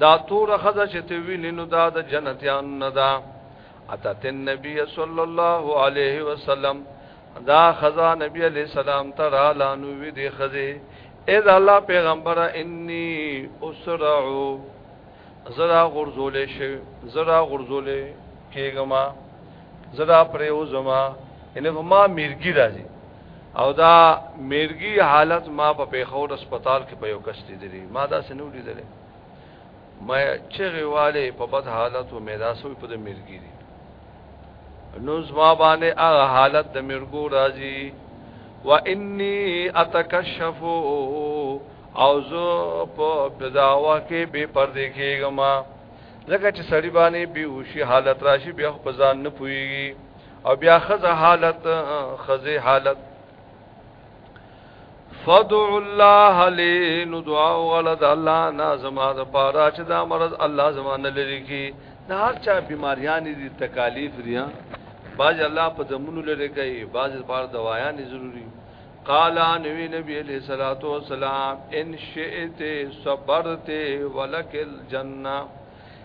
دا تور خزه چې ته وینې نو دا د جنتیان نه ده اتت النبی صلی الله علیه وسلم دا خزا نبی علیہ السلام ترا لانو وی دی خزه اذ الله پیغمبر انی اسرعو زرا غرزولې شي زرا غرزولې کېګما زرا پرېو زما ان ما میرګی راځي او دا میرګی حالت ما په پیښور هسپتال کې په یو کس لیدلی ما دا سنو لیدل ما چغه والے په بد حالت او مې دا سوې په د میرګی دی نو زما باندې هغه حالت د میرګو راځي و انی اتکشف او زه په بداوا کې به پردې کېږم ځکه چې سړی باندې بیوشي حالت راشي بیا په ځان نه پويږي او بیا خزه حالت خزه حالت فدع الله لي ندعا ولد الله نا زما د پاره چې دا مرض الله زما نه لري کی دا هر چا بیماریاں دي تکالیف دي باج الله په دمونو لري کوي باج لپاره دوايا نه ضروري قال نبی نبی علیہ الصلوۃ والسلام ان شئت صبرت ولک الجنہ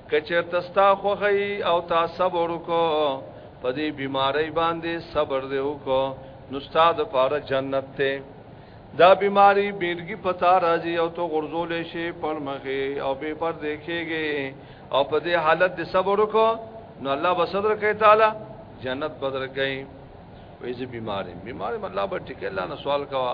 که چېرته ستا خوښه یي او تا صبر وکړو په دې بیماری باندې صبر دې وکړو نو ستا د پاره جنت ته دا بیماری بیلګي پتا راځي او تو غرزولې شي پړمخه او به پر دیکھېږي او په دې حالت دې صبر وکړو نو الله به صدر کوي تعالی جنت بدر کوي وې زه بیمارم بیمارم الله به ټیک الله نه سوال کوا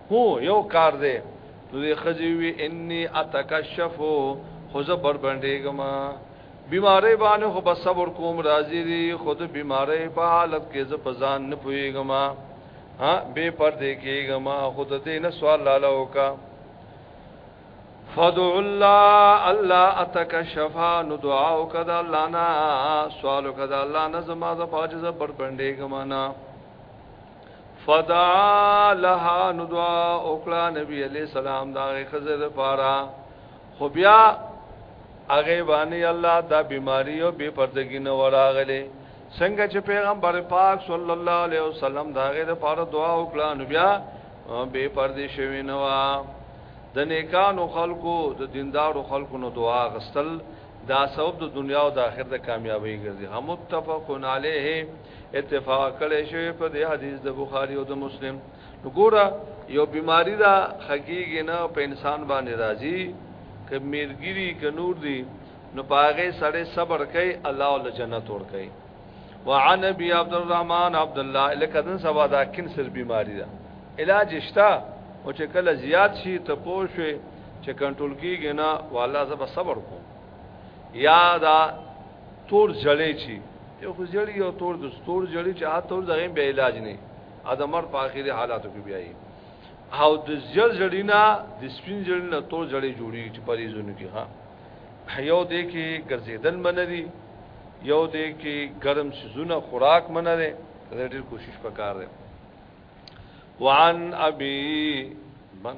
هو یو کار دی نو دې خزي وی انی اتکشفو خو زه بربندېږم بیماری باندې خو بس صبر کوم راضی دی خود بیماری په حالت کې زه په ځان نه پويګم ها بے پردې کېږم خود دې نه سوال لاله وکا فدع الله الله اتکشفا نو دعا وکړه الله نه سوال وکړه الله نه زما د پاجزه بربندېږم نه فدعا لها ندعا اوکلا نبی علیہ السلام دا غی خزر پارا خو بیا هغه باندې الله دا بیماری او بے پردګی نه وراغله څنګه چې پیغمبر پاک صلی الله علیه وسلم دا غیر لپاره دعا وکړه نو بیا بے پردې شوی نه وا د نیکانو خلقو د دیندارو خلقو نو دعا غستل دا سبب د دنیا او د آخرت د کامیابی ګرځي هم متفقن علیه اتفاق کړي شوی په دې حدیث د بخاری او د مسلم وګوره یو بیماری دا حقیقی نه په انسان باندې راځي ک میرګری ک نور دی نو پاغه سړی صبر کوي الله ول جنت ور کوي وعن ابي عبد الرحمن عبد الله لکدن سوا دا کینسر بیماری دا علاج شتا او چې کله زیات شي ته پوه شي چې کنټرول کیږي نه والله زب صبر کوم یا دا تور جړې چی یو خو جړې یو تور د تور جړې چې ها تور دغه به علاج نه ادمر په اخیری حالاتو کې بیایي او د زړ جړینا د سپین جړینا تور جړې جوړی چې پریزونه کې ها یو دې کې ګرځیدل منري یو دې کې ګرم سيزونه خوراک منره دا ډېر کوشش وکړ دی وعن ابي من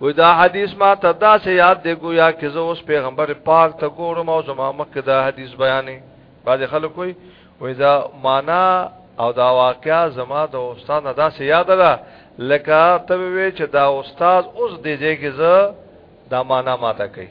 وی دا حدیث ما ته دا سه یاد دی گویا کې زه اوس پیغمبر پاک ته ګورم او زما مخ کې دا حدیث بیانې بعض خلک کوئی وی دا معنا او دا واقعا زما د استاد نه دا سه یاد ده لکه ته وی چې دا استاد اوس دی ځای کې زه دا معنا ماته کوي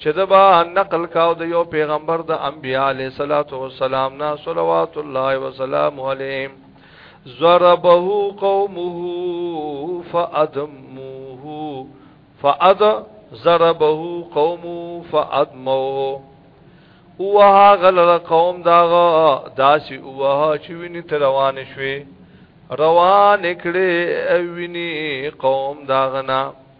چې دا با نقل کاو د یو پیغمبر د انبیاء علی صلوات و سلام نا صلوات الله و سلام علیه ضربه قومه فادموه فاد ضربه قومه فادموه اوها غلر قوم داغه داسي اوها چې ویني تروان شوي روان کړي ویني قوم داغنا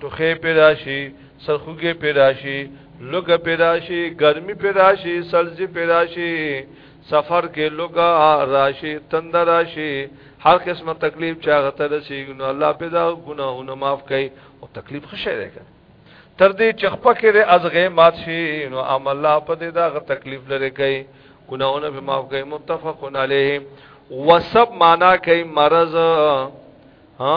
ټوخه پیدا شي سرخوږي پیدا شي لوګه پیدا شي ګرمي پیدا شي سلزي پیدا شي سفر کې لوګه راشي تند راشي هر قسمه تکلیف چا غته رسیږي نو الله پیدا ګناهونه معاف کوي او تکلیف خشه دی کنه تر دې چخپه کې ازغه مات شي نو عمل الله په دې دا تکلیف لري کوي ګناهونه به معاف کوي متفقون علیه وسب معنا کوي مرض ها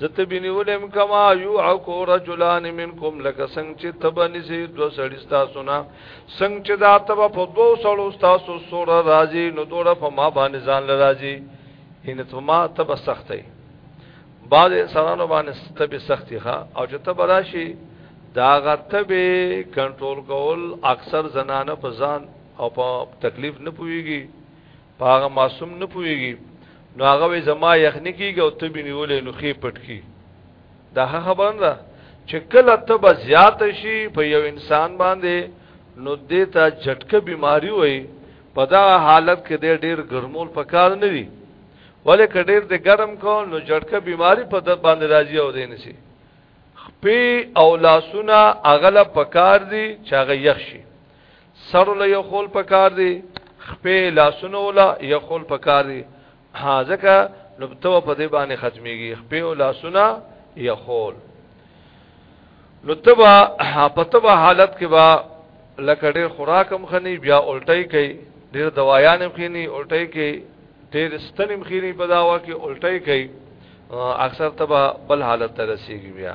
زته بنیولم کما یو عکو رجلان منکم لکه څنګه چې تبنی سي دو سړی تاسو نه څنګه چې دا تب په دو سړو تاسو سره راځي نو دوړه په ما باندې ځان لراځي ان ته ما تب سختي بعض انسانانو باندې تب سختي ښا او چې تب راشي دا غتب کنټرول کول اکثر زنانه په ځان او په تکلیف نه پويږي په هغه معصوم نه پويږي نو هغه وې زما یخنی کیږي او ته بنیولې نو خې پټ کی دا خبره ده چې کله تب زیات شي په یو انسان باندې نو دیتا جټکه بیماری وای په دا حالت کې د ډیر ګرمول پکار نه دی ولې کډیر د ګرم کو نو جټکه بیماری په د باندې راځي او دین شي خپې او لاسونه اغله پکار دي چې هغه یخ شي سر له یو خول پکار دی خپې لاسونو له یو خول پکار دی ها ځکه لبتو په دې باندې ختميږي خپې او لاسونه یو خول نو تبا په تبا حالت کې با لکه ډېر خوراک هم خني بیا الټي کوي ډېر دوايان هم خني الټي کوي ډېر ستن هم خني په داوا کې الټي کوي اکثر تبا بل حالت ته رسیږي بیا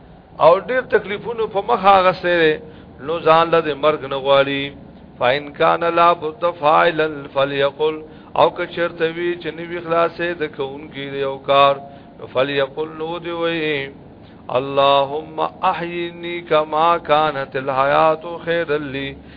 او ډیر تکلیفونو په مخ هغه سره نو ځان له مرګ نه غواړي فاین کان لا بد فاعل فلیقل او که چرته وی چې نوی خلاصې د کوونکی دی او کار فلیقل نو دی وی اللهم احینی کما کانت الحیات خیر لی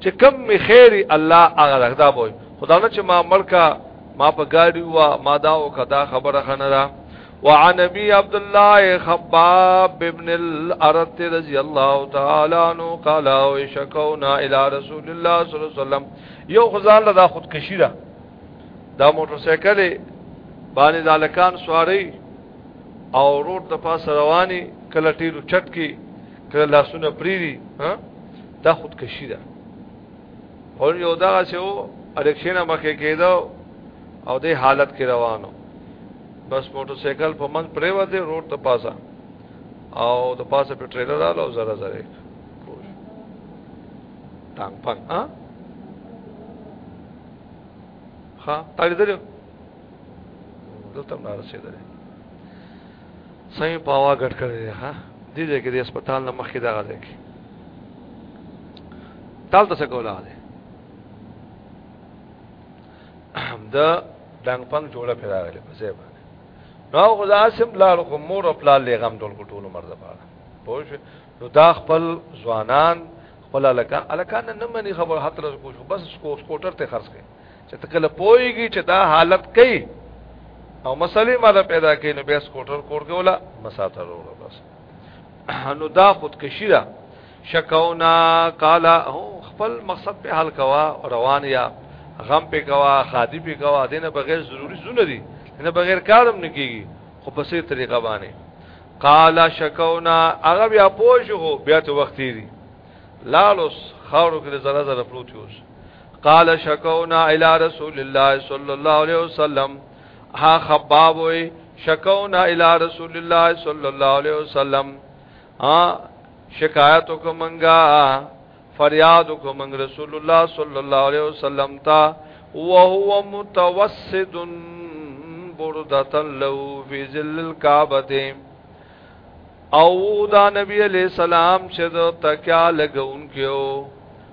چې کم می خیری الله هغه رغدا بوي خدا نه چې ما ملکا ما په گاډي وا ما دا او کدا خبره خنه را وعن ابي عبد الله خباب ابن الارت رضي الله تعالى عنه قال وشكونا الى رسول الله صلى الله عليه وسلم یو خزان لدا خودکشی را دا موټر سایکل باندې دالکان سواری او روډ د پاس رواني کله ټیرو چټ کی کله لاسونه پریری ها دا خودکشي ده اور یو دا چې و الیکشن مخه کېدو او د حالت کې روانو بس موټر سایکل په من پرې و دې روډ ته پاسا او د پاسه په ټریلر رااله او زره زره ټانګ پنګ ها ها تاړي درو دلته نه رسیدل څنګه په هوا ګټ کړی دی ها دې دې کې د هسپتال نه مخې دا غځې کې تال تاسو کولا دی دا دنګ پنګ جوړه پیدا غلې په ځای باندې نو خدا سم لال خو مور خپل لغم ټول ټول مرز پاره پوه شو نو دا خپل ځوانان خپل الکان الکان نه مني خبر حتر کو بس سکو سکوټر ته خرڅ کړي چې تکله پويږي چې دا حالت کوي او مسلې ماده پیدا کوي نو بیا سکوټر کور کې ولا مساته وروړه بس نو دا خودکشی ده شکونا قال خپل مقصد په حل کوا روان یا غم په کوا خادي په کوا دینه بغیر ضروری زونه دي نه بغیر کارم نه کیږي خو په سي طریقه باندې قال شکونا هغه بیا پوښو بیا ته وخت دی لالوس خاورو کې زړه زړه پروت یوس قال شکونا الى رسول الله صلی الله علیه وسلم ها خباب وی شکونا الى رسول الله صلی الله علیه وسلم ها شکایت کومنګا فریاد کومنګ رسول الله صلی الله علیه وسلم تا وهو متوسد بردة له في ظل الكعبه او دا نبی علیہ السلام چې د تکیا لګون کېو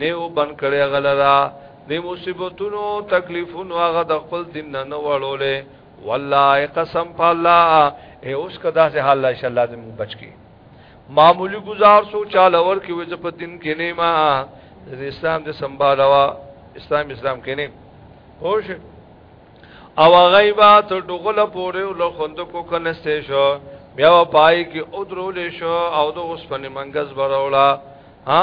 نه او بن کړي غلرا د مصیبتونو تکلیفونو هغه د خپل دین نه نه وړولې والله قسم په الله اے اوس کدا سه حال الله انشاء الله دې مو بچ کی معمولی گزار سو چاله ور کې وځ په دین کې نه ما د اسلام د سمبالوا اسلام اسلام کې نه خوش او غیبا تر دغله پورې له خوند کو کنسته شو بیا پای کې او درول شو او د اوس په منګز برولا ها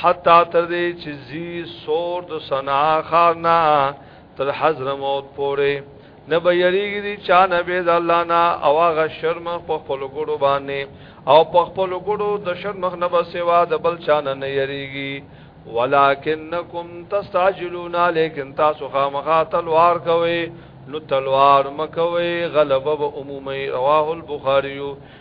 حتا تر دې چې زی سور د سنا خار نه تر حضرموت پورې نه به یریږي دي چا نه به د الله نه او هغه شرم په خپل ګړو باندې او په خپل ګړو د شرم نه به سوا د بل چا نه نه یریږي ولکنکم تستعجلون لیکن تاسو خامخا تلوار کوي نو تلوار مکوي غلبه به عمومي رواه البخاري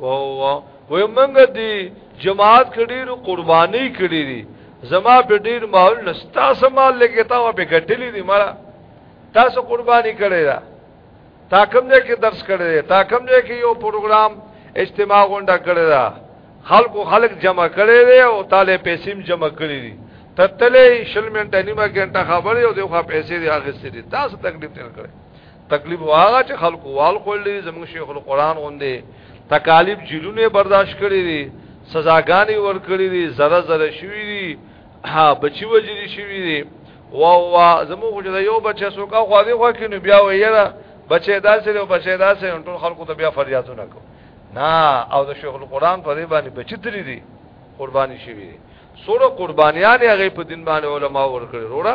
وو وې مونږ دی جماعت کړي رو قرباني کړي دي زما په ډیر مال نستا سمال لګي تا په ګټلې دي مړه تاسو قرباني کړي دا تا کوم دې کې درس کړي تا کوم دې کې یو پروګرام اجتماع غونډه کړي دا خلکو خلک جمع کړي دي او تاله پیسې جمع کړي دي تتلې شل منټه نیمه ګنټه خبرې او دغه پیسې دي اخیستې دي تاسو تکلیف نه کړی تکلیف واغه چې خلکو وال خولې زموږ شیخ القرآن غوندې تکالیف جیلونه برداشت کړی دي سزاګانی ور کړی دي زره زره شوی دي ها بچي وجري شوی دي وا وا زموږ خو یو بچی سوکا خو دی خو کې نو بیا ویره بچی داسې او بچی داسې ټول خلکو ته بیا فریادونه کو نه او د شیخ القرآن په دې باندې بچی تری دي قرباني شوی دي سوره قربانیان هغه په دین باندې علما ور کړی وروړه